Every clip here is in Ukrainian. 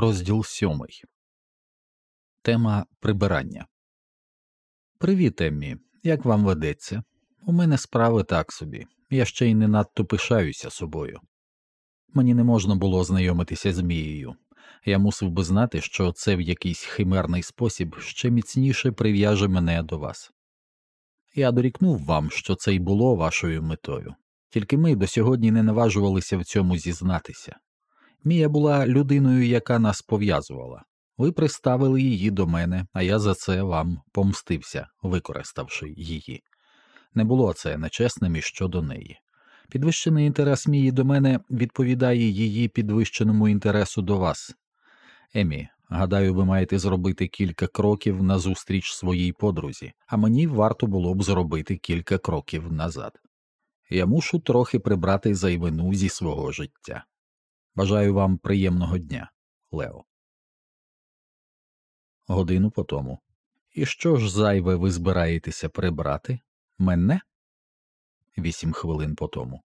Розділ сьомий. Тема прибирання. Привіт, Еммі. Як вам ведеться? У мене справи так собі. Я ще й не надто пишаюся собою. Мені не можна було знайомитися з Мією. Я мусив би знати, що це в якийсь химерний спосіб ще міцніше прив'яже мене до вас. Я дорікнув вам, що це й було вашою метою, тільки ми до сьогодні не наважувалися в цьому зізнатися. Мія була людиною, яка нас пов'язувала. Ви приставили її до мене, а я за це вам помстився, використавши її. Не було це нечесним і щодо неї. Підвищений інтерес Мії до мене відповідає її підвищеному інтересу до вас. Емі, гадаю, ви маєте зробити кілька кроків назустріч своїй подрузі, а мені варто було б зробити кілька кроків назад. Я мушу трохи прибрати зайвину зі свого життя. Бажаю вам приємного дня, Лео. Годину по тому. І що ж зайве ви збираєтеся прибрати? Мене? Вісім хвилин по тому.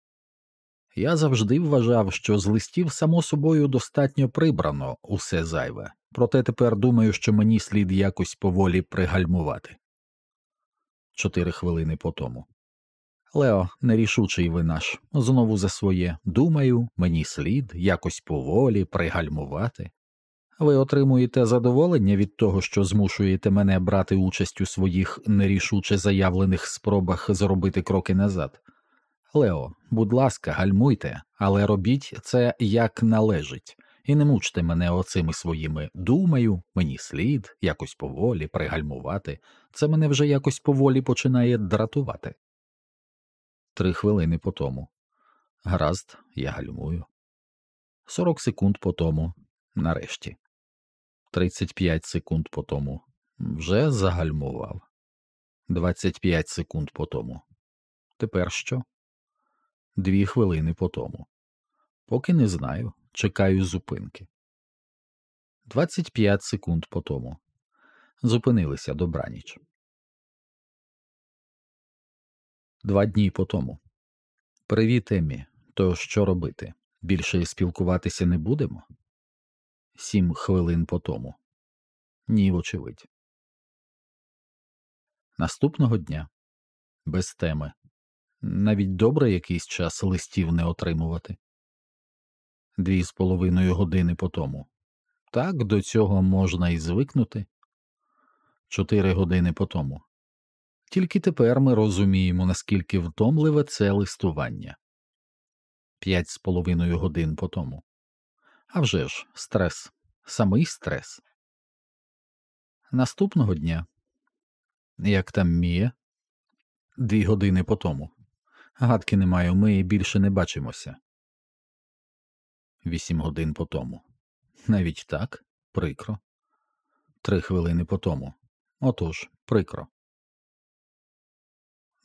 Я завжди вважав, що з листів само собою достатньо прибрано усе зайве, проте тепер думаю, що мені слід якось поволі пригальмувати. Чотири хвилини по тому. Лео, нерішучий ви наш, знову за своє. Думаю, мені слід якось поволі пригальмувати. Ви отримуєте задоволення від того, що змушуєте мене брати участь у своїх нерішуче заявлених спробах зробити кроки назад. Лео, будь ласка, гальмуйте, але робіть це як належить, і не мучте мене оцими своїми думаю, мені слід якось поволі пригальмувати. Це мене вже якось поволі починає дратувати. Три хвилини по тому. Гаразд, я гальмую. Сорок секунд по тому. Нарешті. Тридцять п'ять секунд по тому. Вже загальмував. Двадцять п'ять секунд по тому. Тепер що? Дві хвилини по тому. Поки не знаю. Чекаю зупинки. Двадцять п'ять секунд по тому. Зупинилися добраніч. Два дні по тому. Привіт, Еммі. То що робити? Більше спілкуватися не будемо? Сім хвилин по тому. Ні, вочевидь. Наступного дня без теми. Навіть добре якийсь час листів не отримувати. Дві з половиною години по тому. Так до цього можна і звикнути. Чотири години по тому. Тільки тепер ми розуміємо, наскільки втомливе це листування п'ять з половиною годин по тому. А вже ж, стрес, самий стрес. Наступного дня, як там Мія, дві години по тому. Гадки не маю, ми більше не бачимося. Вісім годин по тому. Навіть так, прикро. Три хвилини по тому. Отож, прикро.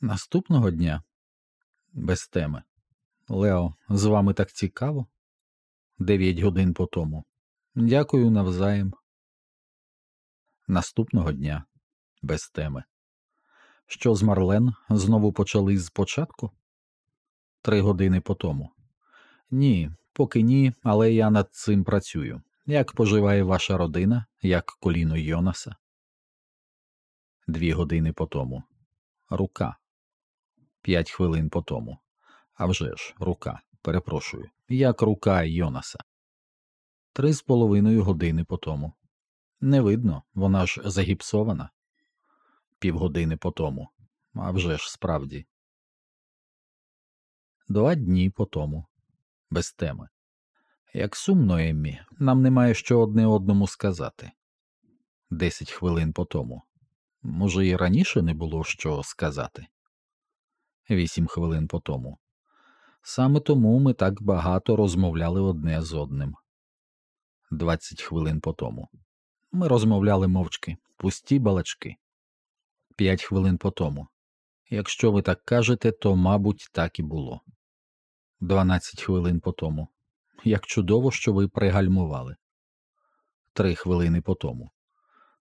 Наступного дня без теми. Лео, з вами так цікаво. Дев'ять годин по тому. Дякую навзаєм. Наступного дня без теми. Що з Марлен знову почали з початку? Три години по тому. Ні, поки ні, але я над цим працюю. Як поживає ваша родина, як коліно Йонаса? Дві години по тому. Рука. П'ять хвилин по тому. А вже ж, рука. Перепрошую. Як рука Йонаса. Три з половиною години по тому. Не видно, вона ж загіпсована. Півгодини по тому. А вже ж справді. Два дні по тому. Без теми. Як сумно, Еммі, нам немає що одне одному сказати. Десять хвилин по тому. Може, і раніше не було що сказати. Вісім хвилин по тому. Саме тому ми так багато розмовляли одне з одним. Двадцять хвилин по тому. Ми розмовляли мовчки, пусті балачки. П'ять хвилин по тому. Якщо ви так кажете, то, мабуть, так і було. Дванадцять хвилин по тому. Як чудово, що ви пригальмували. Три хвилини по тому.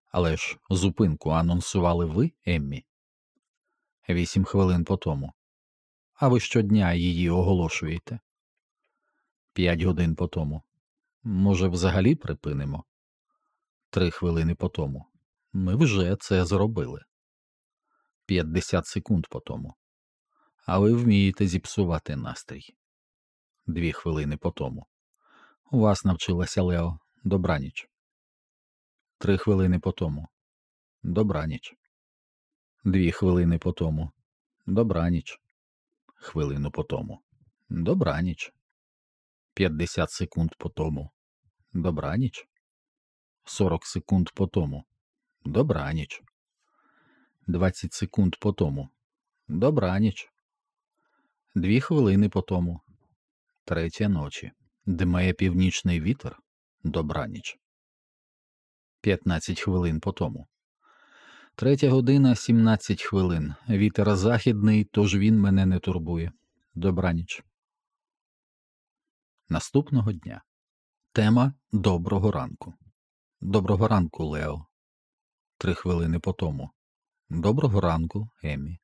Але ж зупинку анонсували ви, Еммі? Вісім хвилин по тому. А ви щодня її оголошуєте? П'ять годин по тому. Може, взагалі припинимо? Три хвилини по тому. Ми вже це зробили. П'ятдесят секунд по тому. А ви вмієте зіпсувати настрій. Дві хвилини по тому. У вас навчилася Лео. Добраніч. Три хвилини по тому. Добраніч. Дві хвилини по тому. Добраніч. Хвилину по тому. Добраніч. П'ятдесят секунд по тому. Добраніч. Сорок секунд по тому. Добраніч. Двадцять секунд по тому. Добраніч. Дві хвилини по тому. Третя ночі. Дмеє північний вітер. Добраніч. П'ятнадцять хвилин по тому. Третя година сімнадцять хвилин. Вітер західний, тож він мене не турбує. Добраніч. Наступного дня. Тема Доброго ранку. Доброго ранку, Лео. Три хвилини по тому. Доброго ранку, Еммі.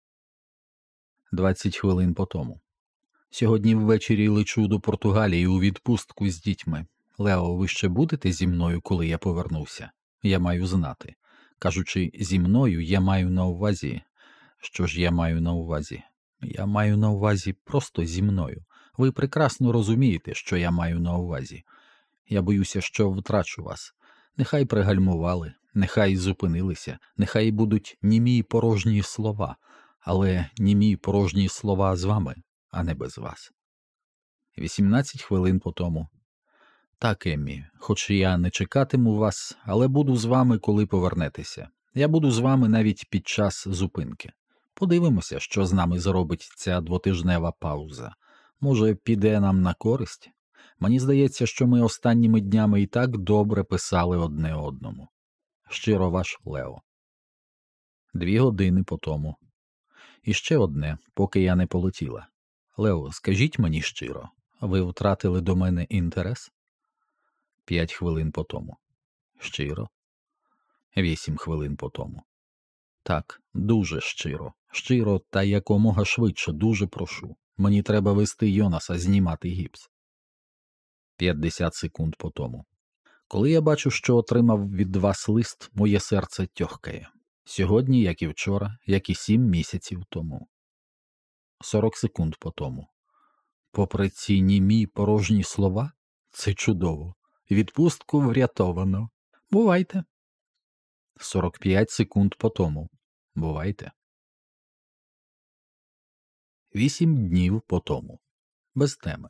Двадцять хвилин по тому. Сьогодні ввечері лечу до Португалії у відпустку з дітьми. Лео, ви ще будете зі мною, коли я повернуся? Я маю знати. Кажучи, зі мною я маю на увазі. Що ж я маю на увазі? Я маю на увазі просто зі мною. Ви прекрасно розумієте, що я маю на увазі. Я боюся, що втрачу вас. Нехай пригальмували, нехай зупинилися, нехай будуть німі порожні слова, але німі порожні слова з вами, а не без вас. Вісімнадцять хвилин по тому. Так, Еммі, хоч я не чекатиму вас, але буду з вами, коли повернетеся. Я буду з вами навіть під час зупинки. Подивимося, що з нами зробить ця двотижнева пауза. Може, піде нам на користь? Мені здається, що ми останніми днями і так добре писали одне одному. Щиро ваш Лео. Дві години по тому. І ще одне, поки я не полетіла. Лео, скажіть мені щиро, ви втратили до мене інтерес? П'ять хвилин по тому. Щиро. Вісім хвилин по тому. Так, дуже щиро, щиро та якомога швидше, дуже прошу. Мені треба вести Йонаса знімати гіпс. П'ятдесят секунд по тому. Коли я бачу, що отримав від вас лист, моє серце тьохкає. Сьогодні, як і вчора, як і сім місяців тому. Сорок секунд по тому. Попри ці німі порожні слова, це чудово. Відпустку врятовано. Бувайте. Сорок п'ять секунд по тому. Бувайте. Вісім днів по тому. Без теми.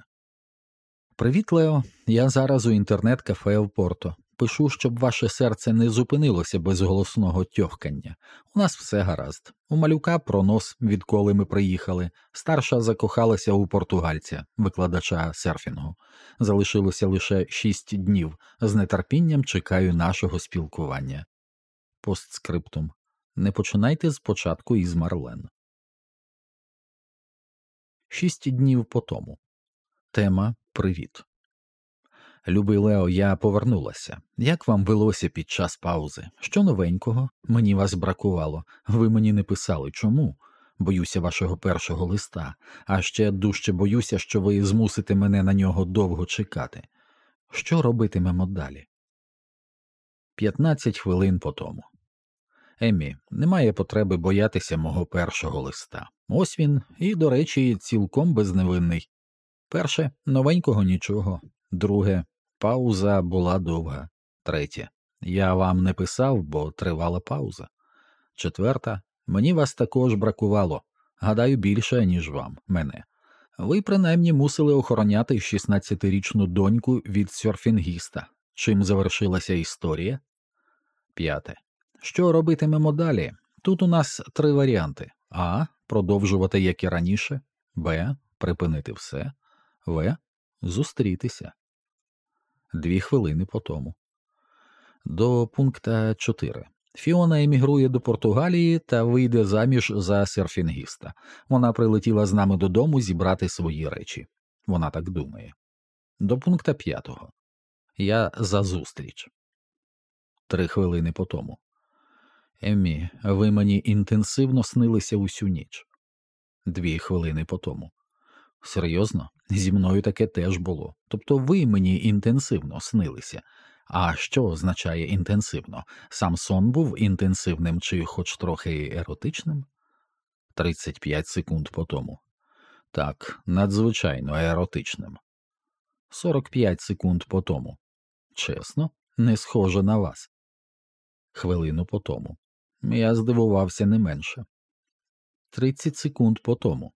Привіт, Лео. Я зараз у інтернет-кафе в Порто. Пишу, щоб ваше серце не зупинилося без голосного тьохкання. У нас все гаразд. У малюка пронос, відколи ми приїхали. Старша закохалася у португальця, викладача серфінгу. Залишилося лише шість днів. З нетерпінням чекаю нашого спілкування. Постскриптум. Не починайте спочатку із Марлен. Шість днів по тому. Тема Привіт. Любий Лео, я повернулася. Як вам велося під час паузи? Що новенького? Мені вас бракувало. Ви мені не писали. Чому? Боюся вашого першого листа, а ще дужче боюся, що ви змусите мене на нього довго чекати. Що робитимемо далі? П'ятнадцять хвилин по тому. Еммі, немає потреби боятися мого першого листа. Ось він, і, до речі, цілком безневинний. Перше новенького нічого. Друге, пауза була довга. Третє. Я вам не писав, бо тривала пауза. Четверта. Мені вас також бракувало. Гадаю, більше, ніж вам, мене. Ви принаймні мусили охороняти 16-річну доньку від серфінгіста. Чим завершилася історія? П'яте. Що робитимемо далі? Тут у нас три варіанти: А. Продовжувати як і раніше, Б. Припинити все, В. Зустрітися. Дві хвилини по тому. До пункта 4. Фіона емігрує до Португалії та вийде заміж за серфінгіста. Вона прилетіла з нами додому зібрати свої речі. Вона так думає. До пункта 5. Я за зустріч. Три хвилини по тому. Еммі, ви мені інтенсивно снилися усю ніч. Дві хвилини по тому. Серйозно? Зі мною таке теж було. Тобто ви мені інтенсивно снилися. А що означає інтенсивно? Сам сон був інтенсивним чи хоч трохи еротичним? 35 секунд по тому. Так, надзвичайно еротичним. 45 секунд по тому. Чесно, не схоже на вас. Хвилину по тому. Я здивувався не менше. 30 секунд по тому.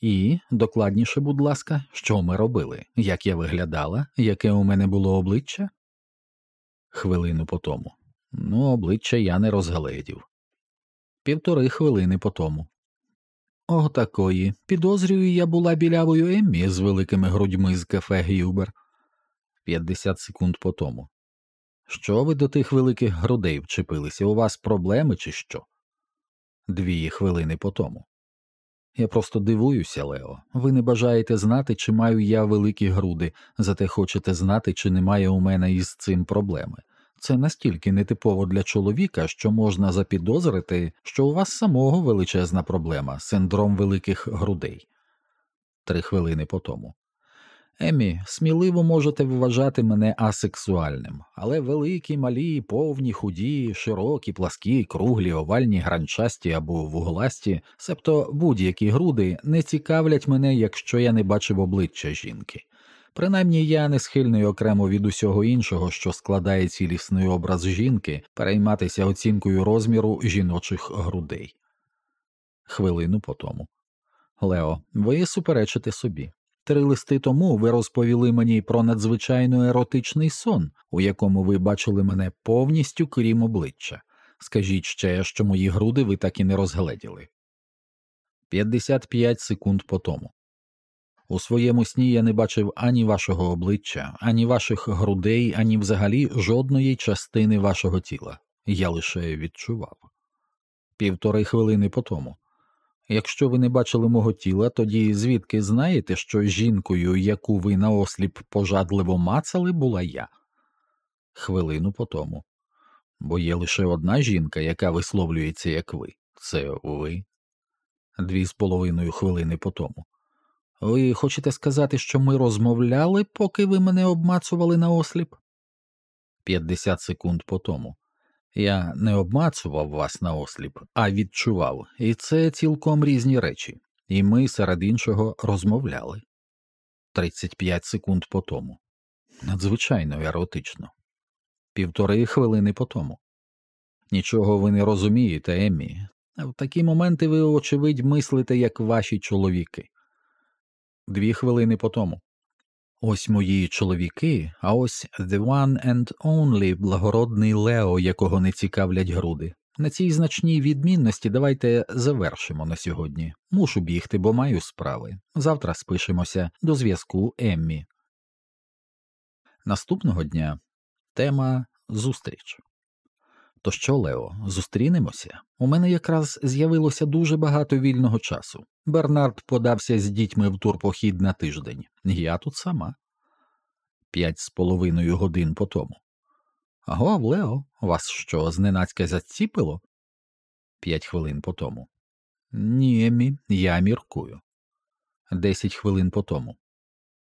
І, докладніше, будь ласка, що ми робили? Як я виглядала, яке у мене було обличчя? Хвилину по тому. Ну, обличчя я не розгледів. Півтори хвилини по тому. О, такої. Підозрюю, я була білявою Еммі з великими грудьми з кафе Гюбер. 50 секунд по тому. Що ви до тих великих грудей вчепилися? У вас проблеми, чи що? Дві хвилини по тому. Я просто дивуюся, Лео. Ви не бажаєте знати, чи маю я великі груди, зате хочете знати, чи немає у мене із цим проблеми. Це настільки нетипово для чоловіка, що можна запідозрити, що у вас самого величезна проблема синдром великих грудей. Три хвилини по тому. Емі, сміливо можете вважати мене асексуальним, але великі, малі, повні, худі, широкі, пласкі, круглі, овальні, гранчасті або вугласті, себто будь-які груди не цікавлять мене, якщо я не бачив обличчя жінки. Принаймні я не схильний окремо від усього іншого, що складає цілісний образ жінки, перейматися оцінкою розміру жіночих грудей. Хвилину по тому. Лео, ви суперечите собі. Три листи тому ви розповіли мені про надзвичайно еротичний сон, у якому ви бачили мене повністю крім обличчя. Скажіть ще, що мої груди ви так і не розгледіли. 55 секунд по тому. У своєму сні я не бачив ані вашого обличчя, ані ваших грудей, ані взагалі жодної частини вашого тіла. Я лише відчував. Півтори хвилини по тому. Якщо ви не бачили мого тіла, тоді звідки знаєте, що жінкою, яку ви наосліп пожадливо мацали, була я? Хвилину по тому. Бо є лише одна жінка, яка висловлюється, як ви. Це ви. Дві з половиною хвилини по тому. Ви хочете сказати, що ми розмовляли, поки ви мене обмацували наосліп? П'ятдесят секунд по тому. Я не обмацував вас наосліп, а відчував, і це цілком різні речі, і ми серед іншого розмовляли. 35 секунд по тому. Надзвичайно еротично. Півтори хвилини по тому. Нічого ви не розумієте, Еммі. В такі моменти ви, очевидь, мислите, як ваші чоловіки. Дві хвилини по тому. Ось мої чоловіки, а ось the one and only благородний Лео, якого не цікавлять груди. На цій значній відмінності давайте завершимо на сьогодні. Мушу бігти, бо маю справи. Завтра спишемося до зв'язку Еммі. Наступного дня тема зустріч. То що, Лео, зустрінемося? У мене якраз з'явилося дуже багато вільного часу. Бернард подався з дітьми в турпохід на тиждень. Я тут сама. П'ять з половиною годин по тому. Аго, Лео, вас що, зненацька заціпило? П'ять хвилин по тому. Ні, Емі, я міркую. Десять хвилин по тому.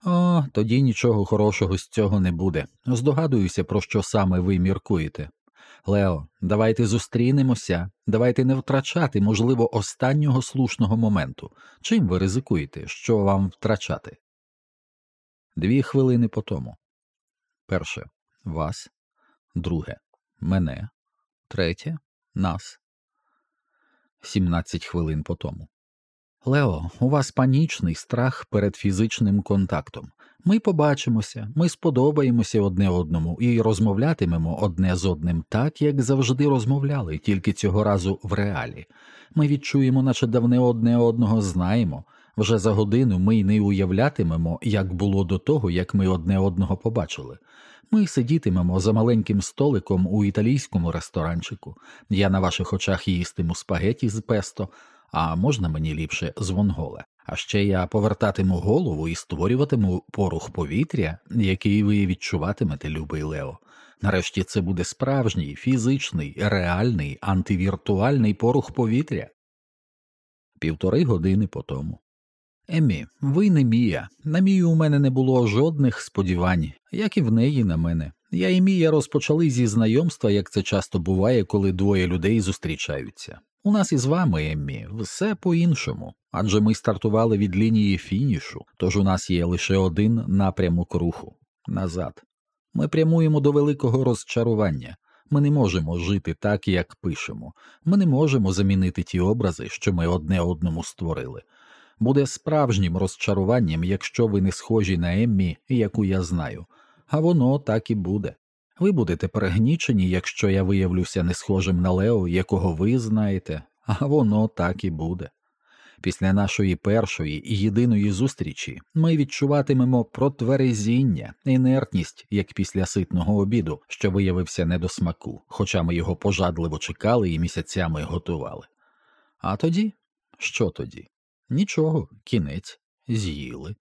О, тоді нічого хорошого з цього не буде. Здогадуюся, про що саме ви міркуєте. Лео, давайте зустрінемося, давайте не втрачати, можливо, останнього слушного моменту. Чим ви ризикуєте, що вам втрачати? Дві хвилини по тому. Перше вас, друге мене, третє нас. Сімнадцять хвилин по тому. Лео, у вас панічний страх перед фізичним контактом. Ми побачимося, ми сподобаємося одне одному і розмовлятимемо одне з одним так, як завжди розмовляли, тільки цього разу в реалі. Ми відчуємо, наче давне одне одного знаємо. Вже за годину ми й не уявлятимемо, як було до того, як ми одне одного побачили. Ми сидітимемо за маленьким столиком у італійському ресторанчику. Я на ваших очах їстиму спагеті з песто, а можна мені ліпше з вонголе. А ще я повертатиму голову і створюватиму порух повітря, який ви відчуватимете, любий Лео. Нарешті це буде справжній, фізичний, реальний, антивіртуальний порух повітря. Півтори години по тому. Емі, ви не Мія. На Мію у мене не було жодних сподівань, як і в неї на мене. Я і Мія розпочали зі знайомства, як це часто буває, коли двоє людей зустрічаються. У нас із вами, Еммі, все по-іншому, адже ми стартували від лінії фінішу, тож у нас є лише один напрямок руху назад. Ми прямуємо до великого розчарування. Ми не можемо жити так, як пишемо. Ми не можемо замінити ті образи, що ми одне одному створили. Буде справжнім розчаруванням, якщо ви не схожі на Еммі, яку я знаю, а воно так і буде. Ви будете перегнічені, якщо я виявлюся не схожим на Лео, якого ви знаєте, а воно так і буде. Після нашої першої і єдиної зустрічі ми відчуватимемо протверезіння, інертність, як після ситного обіду, що виявився не до смаку, хоча ми його пожадливо чекали і місяцями готували. А тоді? Що тоді? Нічого, кінець, з'їли.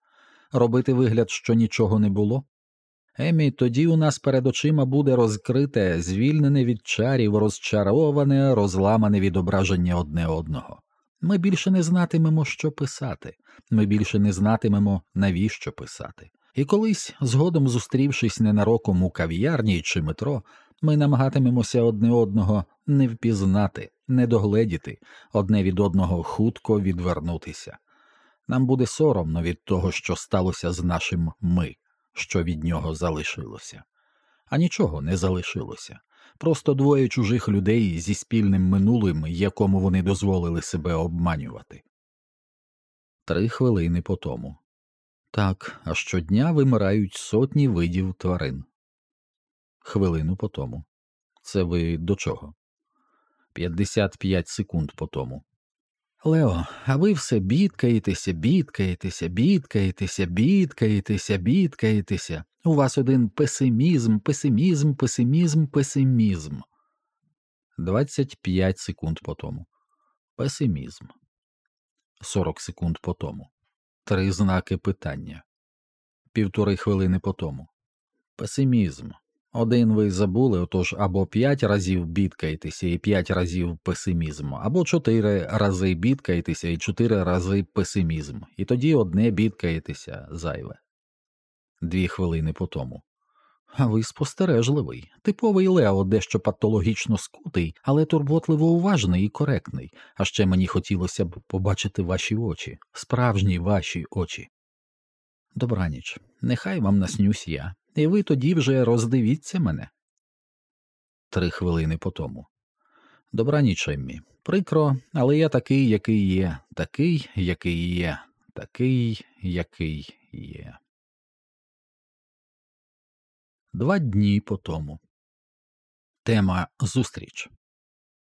Робити вигляд, що нічого не було. Емі, тоді у нас перед очима буде розкрите, звільнене від чарів, розчароване, розламане відображення одне одного. Ми більше не знатимемо, що писати, ми більше не знатимемо, навіщо писати. І колись, згодом зустрівшись ненароком у кав'ярні чи метро, ми намагатимемося одне одного не впізнати, не догледіти, одне від одного хутко відвернутися. Нам буде соромно від того, що сталося з нашим ми, що від нього залишилося, а нічого не залишилося. Просто двоє чужих людей зі спільним минулим, якому вони дозволили себе обманювати. Три хвилини по тому. Так, а щодня вимирають сотні видів тварин. Хвилину по тому. Це ви до чого? 55 секунд по тому. Лео, а ви все бідкаєтеся, бідкаєтеся, бідкаєтеся, бідкаєтеся, бідкаєтеся. У вас один песимізм, песимізм, песимізм, песимізм. 25 секунд по тому. Песимізм. 40 секунд по тому. Три знаки питання. Півтори хвилини по тому. Песимізм. Один ви забули, отож або п'ять разів бідкаєтеся і п'ять разів песимізм, або чотири рази бідкаєтеся і чотири рази песимізм, і тоді одне бідкаєтеся зайве. Дві хвилини по тому. А ви спостережливий, типовий Лео дещо патологічно скутий, але турботливо уважний і коректний, а ще мені хотілося б побачити ваші очі, справжні ваші очі. Добраніч, нехай вам наснюсь я, і ви тоді вже роздивіться мене. Три хвилини по тому. Добраніч, Еммі. Прикро, але я такий, який є, такий, який є, такий, який є. Два дні по тому. Тема зустріч.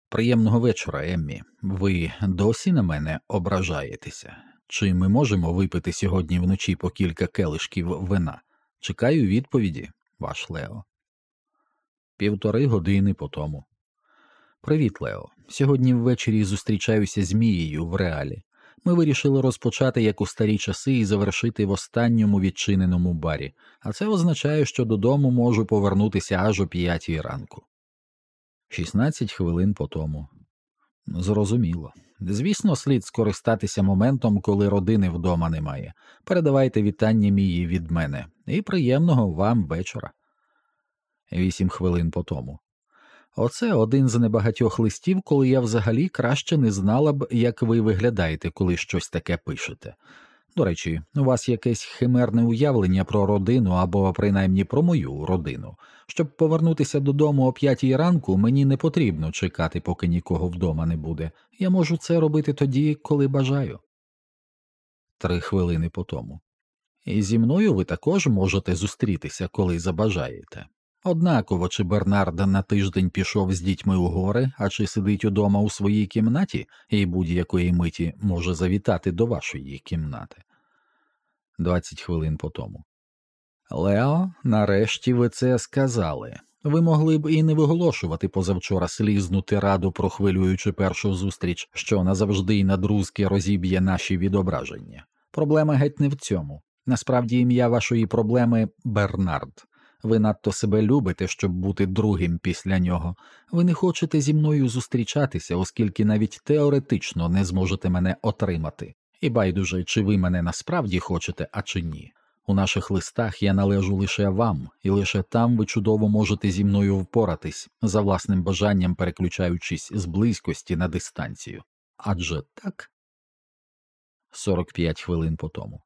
Приємного вечора, Еммі. Ви досі на мене ображаєтеся. Чи ми можемо випити сьогодні вночі по кілька келишків вина? Чекаю відповіді, ваш Лео. Півтори години по тому. Привіт, Лео. Сьогодні ввечері зустрічаюся з Мією в реалі. Ми вирішили розпочати як у старі часи і завершити в останньому відчиненому барі, а це означає, що додому можу повернутися аж о п'ятій ранку. 16 хвилин по тому. Зрозуміло. Звісно, слід скористатися моментом, коли родини вдома немає. Передавайте вітання мії від мене і приємного вам вечора. Вісім хвилин по тому. Оце один з небагатьох листів, коли я взагалі краще не знала б, як ви виглядаєте, коли щось таке пишете. До речі, у вас якесь химерне уявлення про родину або принаймні про мою родину. Щоб повернутися додому о п'ятій ранку, мені не потрібно чекати, поки нікого вдома не буде. Я можу це робити тоді, коли бажаю. Три хвилини по тому. І зі мною ви також можете зустрітися, коли забажаєте. Однаково, чи Бернард на тиждень пішов з дітьми у гори, а чи сидить удома у своїй кімнаті і будь-якої миті може завітати до вашої кімнати. Двадцять хвилин по тому. Лео, нарешті ви це сказали. Ви могли б і не виголошувати позавчора слізну тираду про хвилюючу першу зустріч, що назавжди й надрузки розіб'є наші відображення. Проблема геть не в цьому. Насправді ім'я вашої проблеми Бернард. Ви надто себе любите, щоб бути другим після нього. Ви не хочете зі мною зустрічатися, оскільки навіть теоретично не зможете мене отримати. І байдуже, чи ви мене насправді хочете, а чи ні. У наших листах я належу лише вам, і лише там ви чудово можете зі мною впоратись, за власним бажанням переключаючись з близькості на дистанцію. Адже так. 45 хвилин по тому.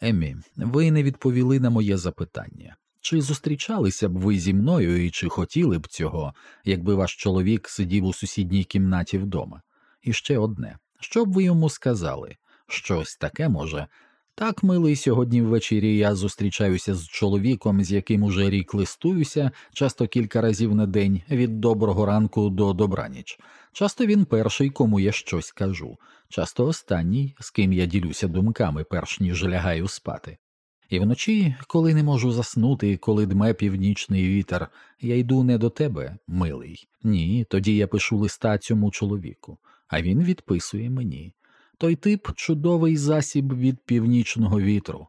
Еммі, ви не відповіли на моє запитання. Чи зустрічалися б ви зі мною і чи хотіли б цього, якби ваш чоловік сидів у сусідній кімнаті вдома? І ще одне що б ви йому сказали? Щось таке може. Так, милий, сьогодні ввечері я зустрічаюся з чоловіком, з яким уже рік листуюся, часто кілька разів на день, від доброго ранку до добраніч. Часто він перший, кому я щось кажу, часто останній, з ким я ділюся думками, перш ніж лягаю спати. І вночі, коли не можу заснути, коли дме північний вітер, я йду не до тебе, милий. Ні, тоді я пишу листа цьому чоловіку, а він відписує мені. Той тип чудовий засіб від північного вітру.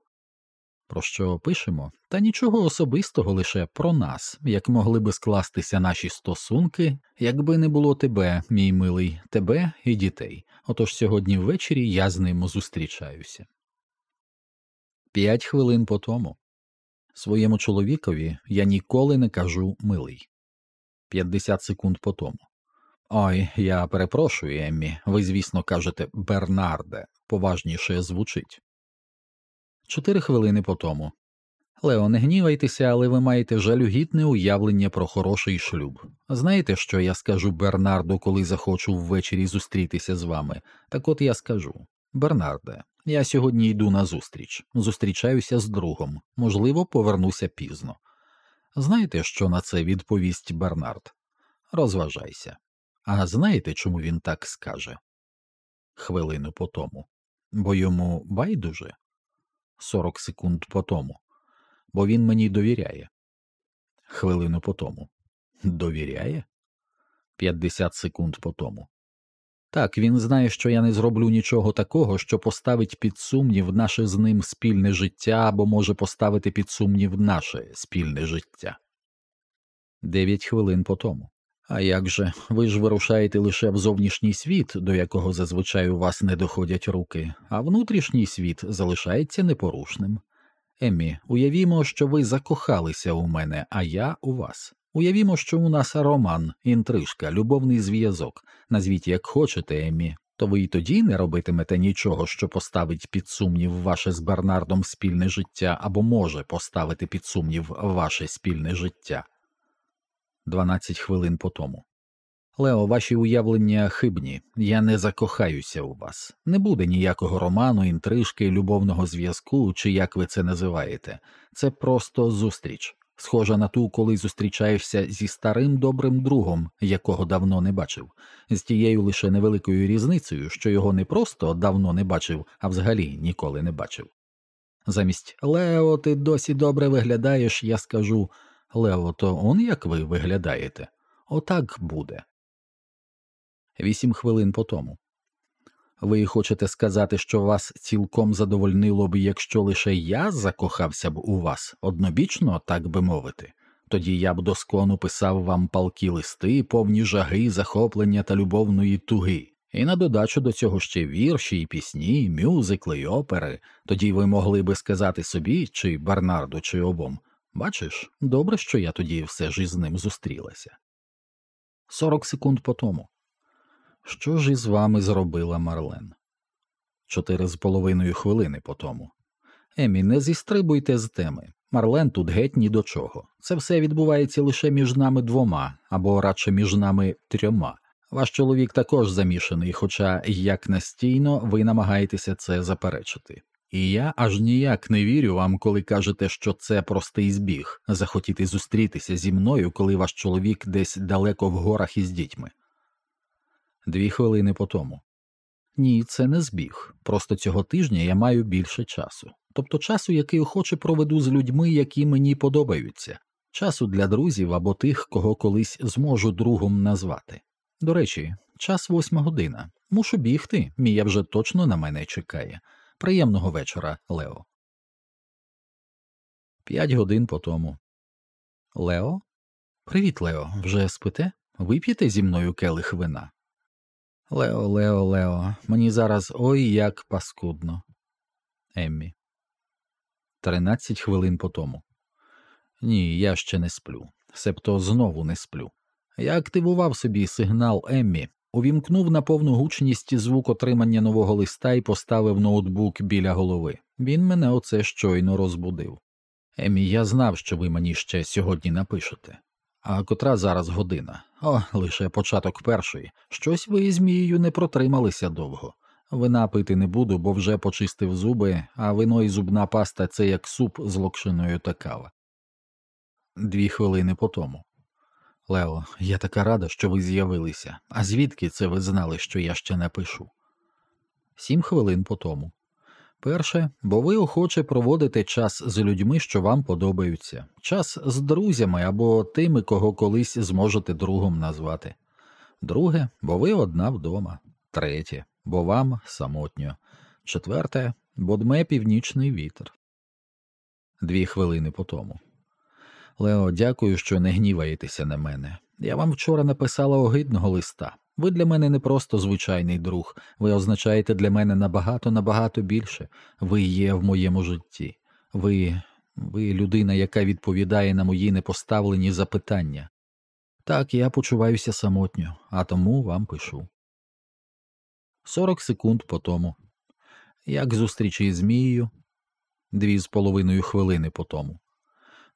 Про що пишемо? Та нічого особистого лише про нас, як могли би скластися наші стосунки, якби не було тебе, мій милий, тебе і дітей. Отож сьогодні ввечері я з ним зустрічаюся. П'ять хвилин по тому. Своєму чоловікові я ніколи не кажу милий. П'ятдесят секунд по тому. Ой, я перепрошую, Еммі. Ви, звісно, кажете Бернарде, поважніше звучить. Чотири хвилини по тому. Лео, не гнівайтеся, але ви маєте жалюгідне уявлення про хороший шлюб. Знаєте, що я скажу Бернарду, коли захочу ввечері зустрітися з вами? Так от я скажу Бернарде, я сьогодні йду на зустріч, зустрічаюся з другом, можливо, повернуся пізно. Знаєте, що на це відповість Бернард? Розважайся. А знаєте, чому він так скаже? Хвилину по тому. Бо йому байдуже? Сорок секунд по тому. Бо він мені довіряє. Хвилину по тому. Довіряє? П'ятдесят секунд по тому. Так, він знає, що я не зроблю нічого такого, що поставить під сумнів наше з ним спільне життя або може поставити під сумнів наше спільне життя. Дев'ять хвилин по тому. А як же, ви ж вирушаєте лише в зовнішній світ, до якого зазвичай у вас не доходять руки, а внутрішній світ залишається непорушним. Еммі, уявімо, що ви закохалися у мене, а я у вас. Уявімо, що у нас роман, інтрижка, любовний зв'язок. Назвіть як хочете, Еммі, то ви й тоді не робитимете нічого, що поставить під сумнів ваше з Бернардом спільне життя або може поставити під сумнів ваше спільне життя. 12 хвилин по тому. Лео, ваші уявлення хибні, я не закохаюся у вас. Не буде ніякого роману, інтрижки, любовного зв'язку, чи як ви це називаєте. Це просто зустріч, схожа на ту, коли зустрічаєшся зі старим добрим другом, якого давно не бачив, з тією лише невеликою різницею, що його не просто давно не бачив, а взагалі ніколи не бачив. Замість Лео, ти досі добре виглядаєш, я скажу Лео, то он як ви виглядаєте? Отак буде. Вісім хвилин по тому. Ви хочете сказати, що вас цілком задовольнило б, якщо лише я закохався б у вас однобічно, так би мовити, тоді я б доскону писав вам палкі листи, повні жаги, захоплення та любовної туги, і на додачу до цього ще вірші, і пісні, мюзикли й опери, тоді ви могли би сказати собі, чи Бернарду, чи обом Бачиш, добре, що я тоді все ж із ним зустрілася. Сорок секунд по тому. Що ж із вами зробила Марлен? Чотири з половиною хвилини по тому. Емі, не зістрибуйте з теми. Марлен тут геть ні до чого. Це все відбувається лише між нами двома, або радше між нами трьома. Ваш чоловік також замішаний, хоча як настійно ви намагаєтеся це заперечити. І я аж ніяк не вірю вам, коли кажете, що це простий збіг захотіти зустрітися зі мною, коли ваш чоловік десь далеко в горах із дітьми. Дві хвилини по тому. Ні, це не збіг. Просто цього тижня я маю більше часу, тобто часу, який охоче проведу з людьми, які мені подобаються, часу для друзів або тих, кого колись зможу другом назвати. До речі, час восьма година. Мушу бігти, Мія вже точно на мене чекає. Приємного вечора, Лео. П'ять годин по тому. Лео? Привіт, Лео. Вже спите? Вип'єте зі мною келих вина? Лео, Лео, Лео, мені зараз ой як паскудно. Еммі. Тринадцять хвилин по тому. Ні, я ще не сплю. Себто знову не сплю. Я активував собі сигнал Еммі, увімкнув на повну гучність звук отримання нового листа і поставив ноутбук біля голови. Він мене оце щойно розбудив. Еммі, я знав, що ви мені ще сьогодні напишете. А котра зараз година? О, лише початок першої. Щось ви з Мією не протрималися довго. Вина пити не буду, бо вже почистив зуби, а вино і зубна паста це як суп з локшиною та кава. Дві хвилини по тому. Лео, я така рада, що ви з'явилися. А звідки це ви знали, що я ще напишу? Сім хвилин по тому. Перше, бо ви охоче проводите час з людьми, що вам подобаються, час з друзями або тими, кого колись зможете другом назвати. Друге, бо ви одна вдома. Третє, бо вам самотньо. Четверте, бо дме північний вітер. Дві хвилини по тому. Лео, дякую, що не гніваєтеся на мене. Я вам вчора написала огидного листа. Ви для мене не просто звичайний друг, ви означаєте для мене набагато набагато більше. Ви є в моєму житті. Ви ви людина, яка відповідає на мої непоставлені запитання. Так, я почуваюся самотньо, а тому вам пишу. Сорок секунд по тому. Як зустрічі з Мією? Дві з половиною хвилини по тому.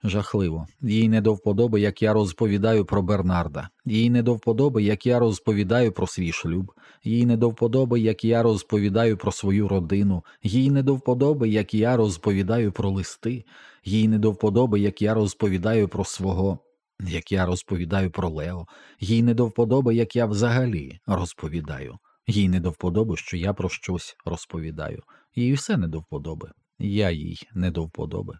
Жахливо, їй не до вподоби, як я розповідаю про Бернарда, їй не до вподоби, як я розповідаю про свій шлюб, їй не до вподоби, як я розповідаю про свою родину, їй не до вподоби, як я розповідаю про листи, їй не до вподоби, як я розповідаю про свого, як я розповідаю про Лео, їй не до вподоби, як я взагалі розповідаю, їй не до вподоби, що я про щось розповідаю, їй все не до вподоби, я їй не до вподоби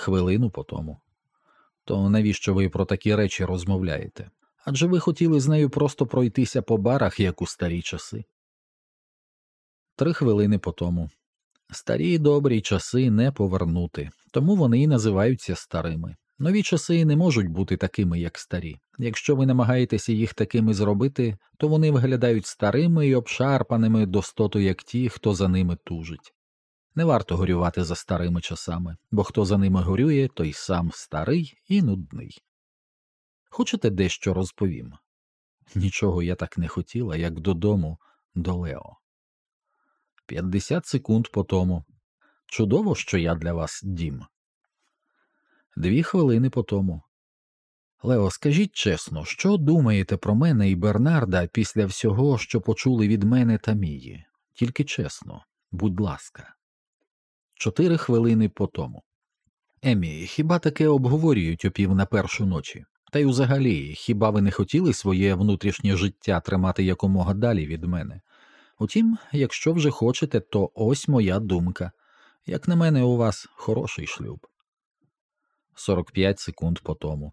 хвилину по тому. То навіщо ви про такі речі розмовляєте? Адже ви хотіли з нею просто пройтися по барах, як у старі часи. Три хвилини по тому. Старі добрі часи не повернути, тому вони і називаються старими. Нові часи не можуть бути такими, як старі. Якщо ви намагаєтеся їх такими зробити, то вони виглядають старими і обшарпаними достоту, як ті, хто за ними тужить. Не варто горювати за старими часами, бо хто за ними горює, той сам старий і нудний. Хочете дещо розповім? Нічого я так не хотіла, як додому до Лео. П'ятдесят секунд по тому. Чудово, що я для вас дім. Дві хвилини по тому. Лео, скажіть чесно, що думаєте про мене і Бернарда після всього, що почули від мене та Мії? Тільки чесно, будь ласка. Чотири хвилини по тому. Емі, хіба таке обговорюють опів на першу ночі? Та й взагалі, хіба ви не хотіли своє внутрішнє життя тримати якомога далі від мене? Утім, якщо вже хочете, то ось моя думка. Як на мене, у вас хороший шлюб. 45 секунд по тому.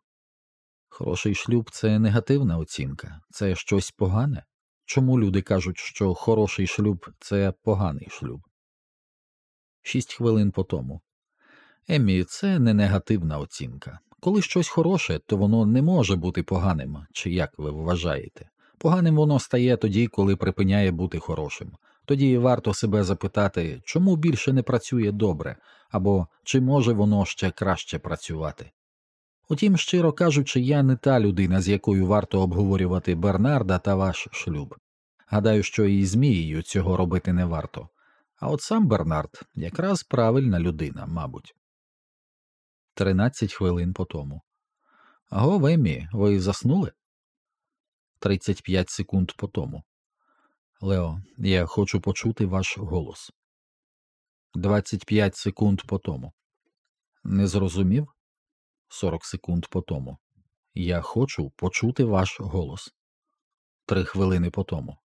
Хороший шлюб це негативна оцінка, це щось погане. Чому люди кажуть, що хороший шлюб це поганий шлюб? Шість хвилин по тому. Еммі, це не негативна оцінка. Коли щось хороше, то воно не може бути поганим, чи як ви вважаєте. Поганим воно стає тоді, коли припиняє бути хорошим. Тоді варто себе запитати, чому більше не працює добре, або чи може воно ще краще працювати. Утім, щиро кажучи, я не та людина, з якою варто обговорювати Бернарда та ваш шлюб. Гадаю, що і Змією цього робити не варто. А от сам Бернард якраз правильна людина, мабуть. Тринадцять хвилин по тому. Аго, Вемі, ви заснули? Тридцять п'ять секунд по тому. Лео, я хочу почути ваш голос. Двадцять п'ять секунд по тому. Не зрозумів? Сорок секунд по тому. Я хочу почути ваш голос. Три хвилини по тому.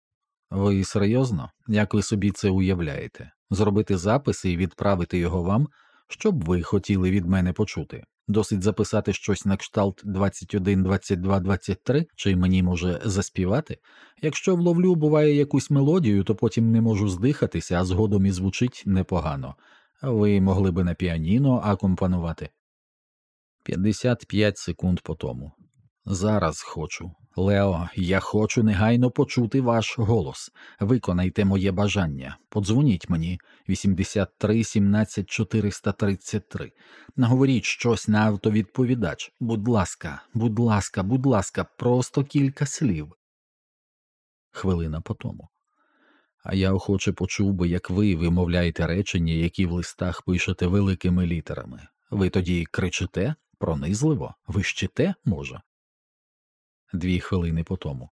Ви серйозно? Як ви собі це уявляєте? Зробити запис і відправити його вам, що б ви хотіли від мене почути? Досить записати щось на кшталт 21, 22, 23, чи мені може заспівати? Якщо вловлю, буває якусь мелодію, то потім не можу здихатися, а згодом і звучить непогано. Ви могли би на піаніно акомпанувати. 55 секунд по тому. Зараз хочу. Лео, я хочу негайно почути ваш голос. Виконайте моє бажання. Подзвоніть мені 83 17 433. Наговоріть щось на автовідповідач. Будь ласка, будь ласка, будь ласка, просто кілька слів. Хвилина по тому. А я охоче почув би, як ви вимовляєте речення, які в листах пишете великими літерами. Ви тоді кричите пронизливо? Ви щите, може? Дві хвилини по тому.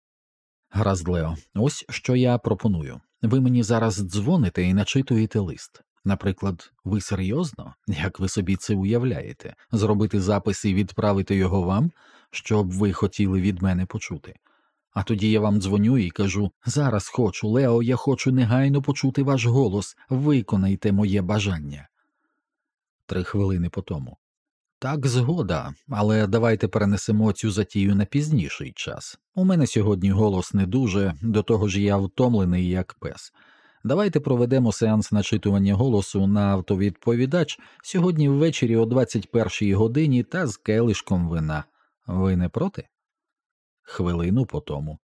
Гаразд, Лео, ось що я пропоную. Ви мені зараз дзвоните і начитуєте лист. Наприклад, ви серйозно, як ви собі це уявляєте, зробити запис і відправити його вам, що б ви хотіли від мене почути. А тоді я вам дзвоню і кажу зараз хочу, Лео, я хочу негайно почути ваш голос, виконайте моє бажання. Три хвилини по тому. Так, згода, але давайте перенесемо цю затію на пізніший час. У мене сьогодні голос не дуже, до того ж я втомлений як пес. Давайте проведемо сеанс начитування голосу на автовідповідач сьогодні ввечері о 21 годині та з келишком вина. Ви не проти? Хвилину по тому.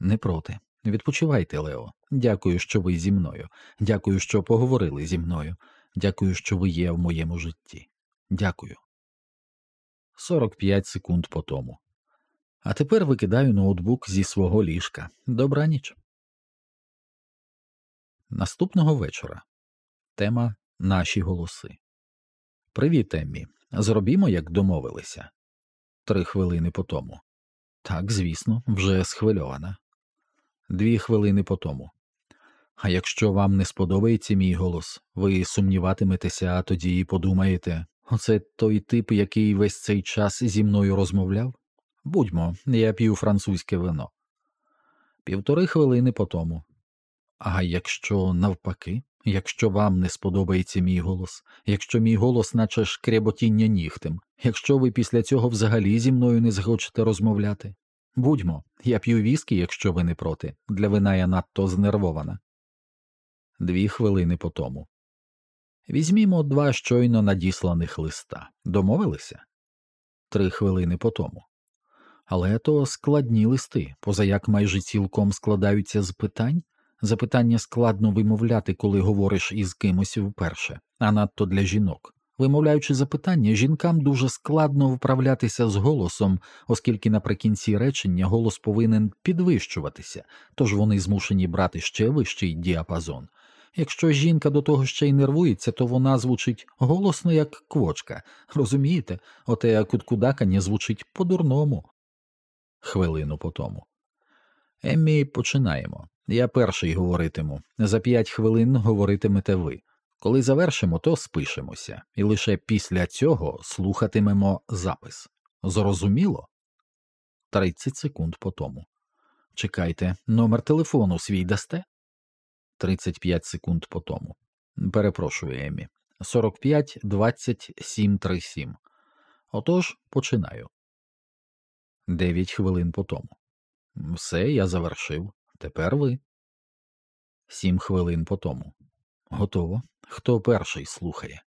Не проти. Відпочивайте, Лео. Дякую, що ви зі мною. Дякую, що поговорили зі мною. Дякую, що ви є в моєму житті. Дякую. 45 секунд по тому. А тепер викидаю ноутбук зі свого ліжка. Добраніч. Наступного вечора. Тема Наші голоси. Привіт, Еммі. Зробімо, як домовилися. Три хвилини по тому. Так, звісно, вже схвильована. Дві хвилини по тому. А якщо вам не сподобається мій голос, ви сумніватиметеся, а тоді подумаєте оце той тип, який весь цей час зі мною розмовляв? Будьмо, я п'ю французьке вино. Півтори хвилини по тому. А якщо навпаки, якщо вам не сподобається мій голос, якщо мій голос, наче шкряботіння нігтем, якщо ви після цього взагалі зі мною не захочете розмовляти, будьмо, я п'ю віскі, якщо ви не проти, для вина я надто знервована. Дві хвилини по тому. Візьмімо два щойно надісланих листа. Домовилися? Три хвилини по тому. Але то складні листи, позаяк майже цілком складаються з питань. Запитання складно вимовляти, коли говориш із кимось вперше, а надто для жінок. Вимовляючи запитання, жінкам дуже складно вправлятися з голосом, оскільки наприкінці речення голос повинен підвищуватися, тож вони змушені брати ще вищий діапазон. Якщо жінка до того ще й нервується, то вона звучить голосно, як квочка. Розумієте, оте куткудакання звучить по-дурному. Хвилину по тому. Еммі, починаємо. Я перший говоритиму. За п'ять хвилин говоритимете ви. Коли завершимо, то спишемося, і лише після цього слухатимемо запис. Зрозуміло? 30 секунд по тому. Чекайте, номер телефону свій дасте? 35 секунд по тому. Перепрошую, Емі. 45 27 37. Отож, починаю. 9 хвилин по тому. Все, я завершив. Тепер ви. Сім хвилин по тому. Готово. Хто перший слухає?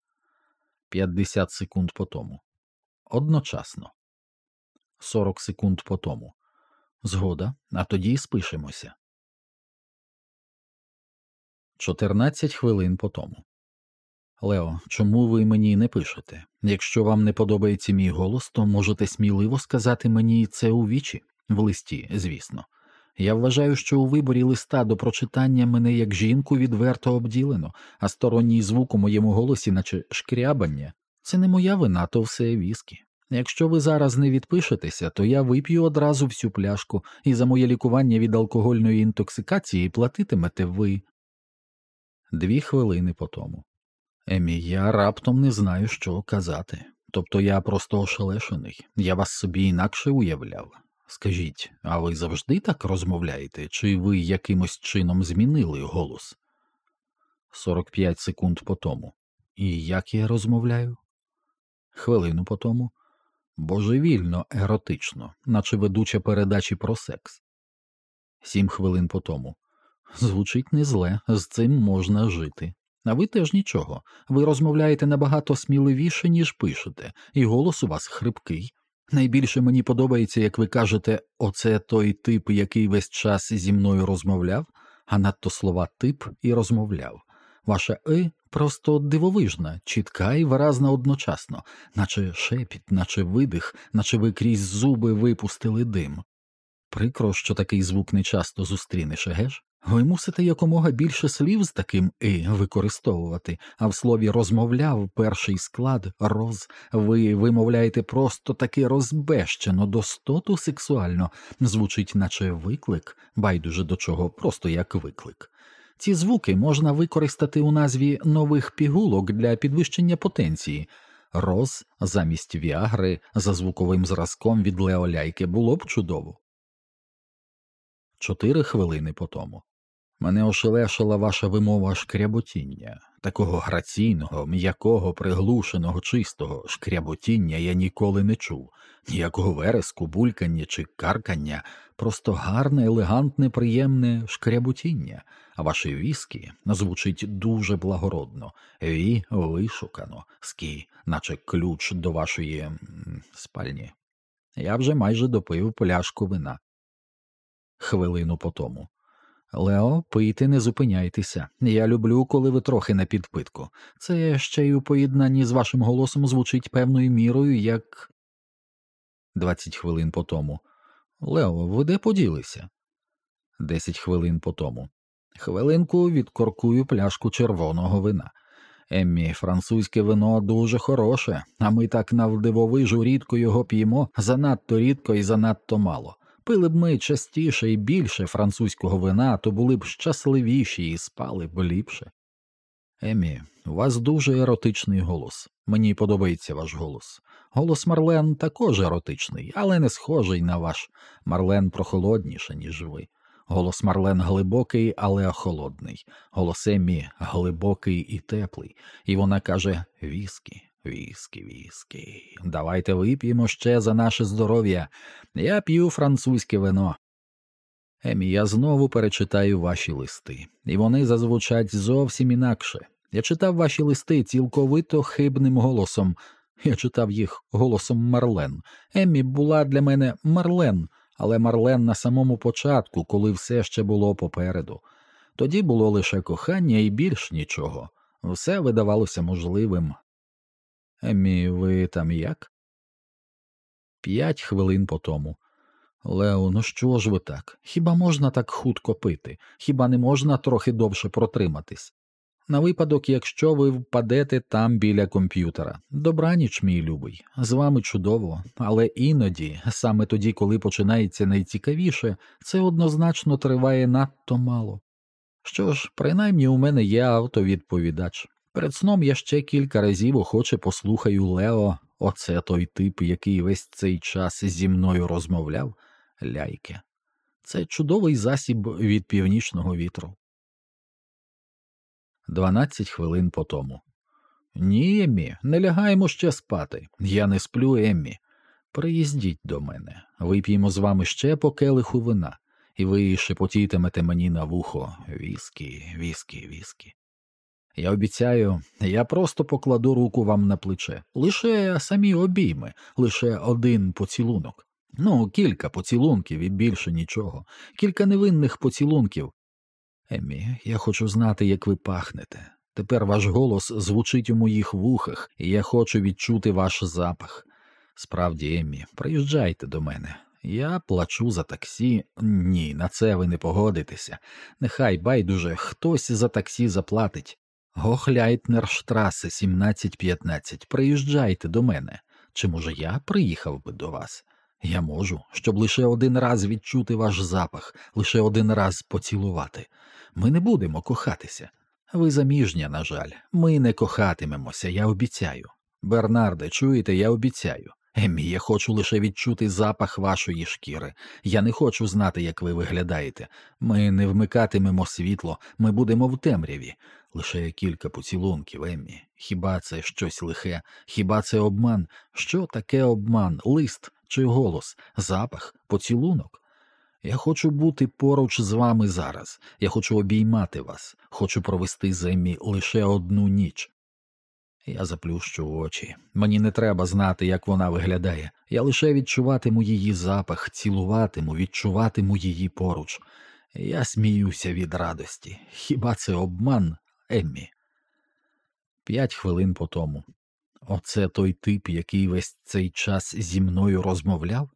50 секунд по тому. Одночасно. 40 секунд по тому. Згода, а тоді спишемося. 14 хвилин по тому. Лео, чому ви мені не пишете? Якщо вам не подобається мій голос, то можете сміливо сказати мені це у вічі, в листі, звісно. Я вважаю, що у виборі листа до прочитання мене як жінку відверто обділено, а сторонній звук у моєму голосі, наче шкрябання. Це не моя вина, то все віскі. Якщо ви зараз не відпишетеся, то я вип'ю одразу всю пляшку, і за моє лікування від алкогольної інтоксикації платитимете ви. Дві хвилини по тому. Емі, я раптом не знаю, що казати. Тобто я просто ошелешений, я вас собі інакше уявляв. Скажіть, а ви завжди так розмовляєте, чи ви якимось чином змінили голос? 45 секунд по тому. І як я розмовляю? Хвилину по тому. Божевільно, еротично, наче ведуча передачі про секс. Сім хвилин по тому. Звучить не зле, з цим можна жити. А ви теж нічого. Ви розмовляєте набагато сміливіше, ніж пишете, і голос у вас хрипкий. Найбільше мені подобається, як ви кажете, оце той тип, який весь час зі мною розмовляв, а надто слова тип і розмовляв. Ваша «и» просто дивовижна, чітка і виразна одночасно, наче шепіт, наче видих, наче ви крізь зуби випустили дим. Прикро, що такий звук не часто зустрінеш, еге ж? Ви мусите якомога більше слів з таким «и» використовувати, а в слові розмовляв перший склад роз, ви вимовляєте просто таки розбещено, достоту сексуально, звучить, наче виклик, байдуже до чого, просто як виклик. Ці звуки можна використати у назві нових пігулок для підвищення потенції. Роз замість віагри за звуковим зразком від леоляйки було б чудово. Чотири хвилини по тому. Мене ошелешила ваша вимова шкряботіння, такого граційного, м'якого, приглушеного, чистого шкряботіння я ніколи не чув, ніякого вереску, булькання чи каркання, просто гарне, елегантне, приємне шкряботіння, а ваші віскі звучить дуже благородно, ві вишукано, скі, наче ключ до вашої спальні. Я вже майже допив пляшку вина. Хвилину по тому. Лео, пийте, не зупиняйтеся. Я люблю, коли ви трохи на підпитку. Це ще й у поєднанні з вашим голосом звучить певною мірою, як. Двадцять хвилин по тому. Лео, ви де поділися? Десять хвилин по тому. Хвилинку відкоркую пляшку червоного вина. Еммі, французьке вино дуже хороше, а ми так навдивовижу рідко його п'ємо, занадто рідко і занадто мало. Пили б ми частіше і більше французького вина, то були б щасливіші і спали б ліпше. Емі, у вас дуже еротичний голос. Мені подобається ваш голос. Голос Марлен також еротичний, але не схожий на ваш. Марлен прохолодніше, ніж ви. Голос Марлен глибокий, але холодний. Голос Еммі глибокий і теплий, і вона каже віскі, віскі, віскі. Давайте вип'ємо ще за наше здоров'я. Я п'ю французьке вино. Емі, я знову перечитаю ваші листи, і вони зазвучать зовсім інакше. Я читав ваші листи цілковито хибним голосом. Я читав їх голосом Марлен. Еммі була для мене Марлен, але Марлен на самому початку, коли все ще було попереду. Тоді було лише кохання і більш нічого. Все видавалося можливим. Еммі, ви там як? П'ять хвилин по тому. Лео, ну що ж ви так? Хіба можна так хутко пити? Хіба не можна трохи довше протриматись? На випадок, якщо ви впадете там біля комп'ютера. Добраніч, мій любий, з вами чудово, але іноді, саме тоді, коли починається найцікавіше, це однозначно триває надто мало. Що ж, принаймні у мене є автовідповідач. Перед сном я ще кілька разів охоче послухаю Лео, оце той тип, який весь цей час зі мною розмовляв, ляйки. Це чудовий засіб від північного вітру. Дванадцять хвилин по тому. Ні, Еммі, не лягаємо ще спати. Я не сплю, Еммі. Приїздіть до мене, вип'ємо з вами ще по келиху вина, і ви шепотітимете мені на вухо віскі, віскі, віскі. Я обіцяю, я просто покладу руку вам на плече, лише самі обійми, лише один поцілунок. Ну, кілька поцілунків і більше нічого, кілька невинних поцілунків. Еммі, я хочу знати, як ви пахнете. Тепер ваш голос звучить у моїх вухах, і я хочу відчути ваш запах. Справді, Еммі, приїжджайте до мене. Я плачу за таксі. Ні, на це ви не погодитеся. Нехай байдуже хтось за таксі заплатить. Гохляйтнерштрасе 1715. Приїжджайте до мене. Чи, може, я приїхав би до вас? Я можу, щоб лише один раз відчути ваш запах, лише один раз поцілувати. Ми не будемо кохатися. Ви заміжня, на жаль, ми не кохатимемося, я обіцяю. Бернарде, чуєте, я обіцяю. Еммі, я хочу лише відчути запах вашої шкіри. Я не хочу знати, як ви виглядаєте. Ми не вмикатимемо світло, ми будемо в темряві. Лише кілька поцілунків, Еммі. Хіба це щось лихе? Хіба це обман? Що таке обман? Лист чи голос, запах, поцілунок? Я хочу бути поруч з вами зараз. Я хочу обіймати вас, хочу провести з Еммі лише одну ніч. Я заплющу очі. Мені не треба знати, як вона виглядає. Я лише відчуватиму її запах, цілуватиму, відчуватиму її поруч. Я сміюся від радості. Хіба це обман, Еммі? П'ять хвилин по тому. Оце той тип, який весь цей час зі мною розмовляв?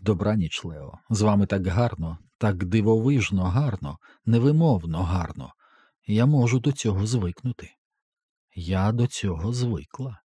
Добраніч, Лео, з вами так гарно, так дивовижно гарно, невимовно гарно. Я можу до цього звикнути. Я до цього звикла.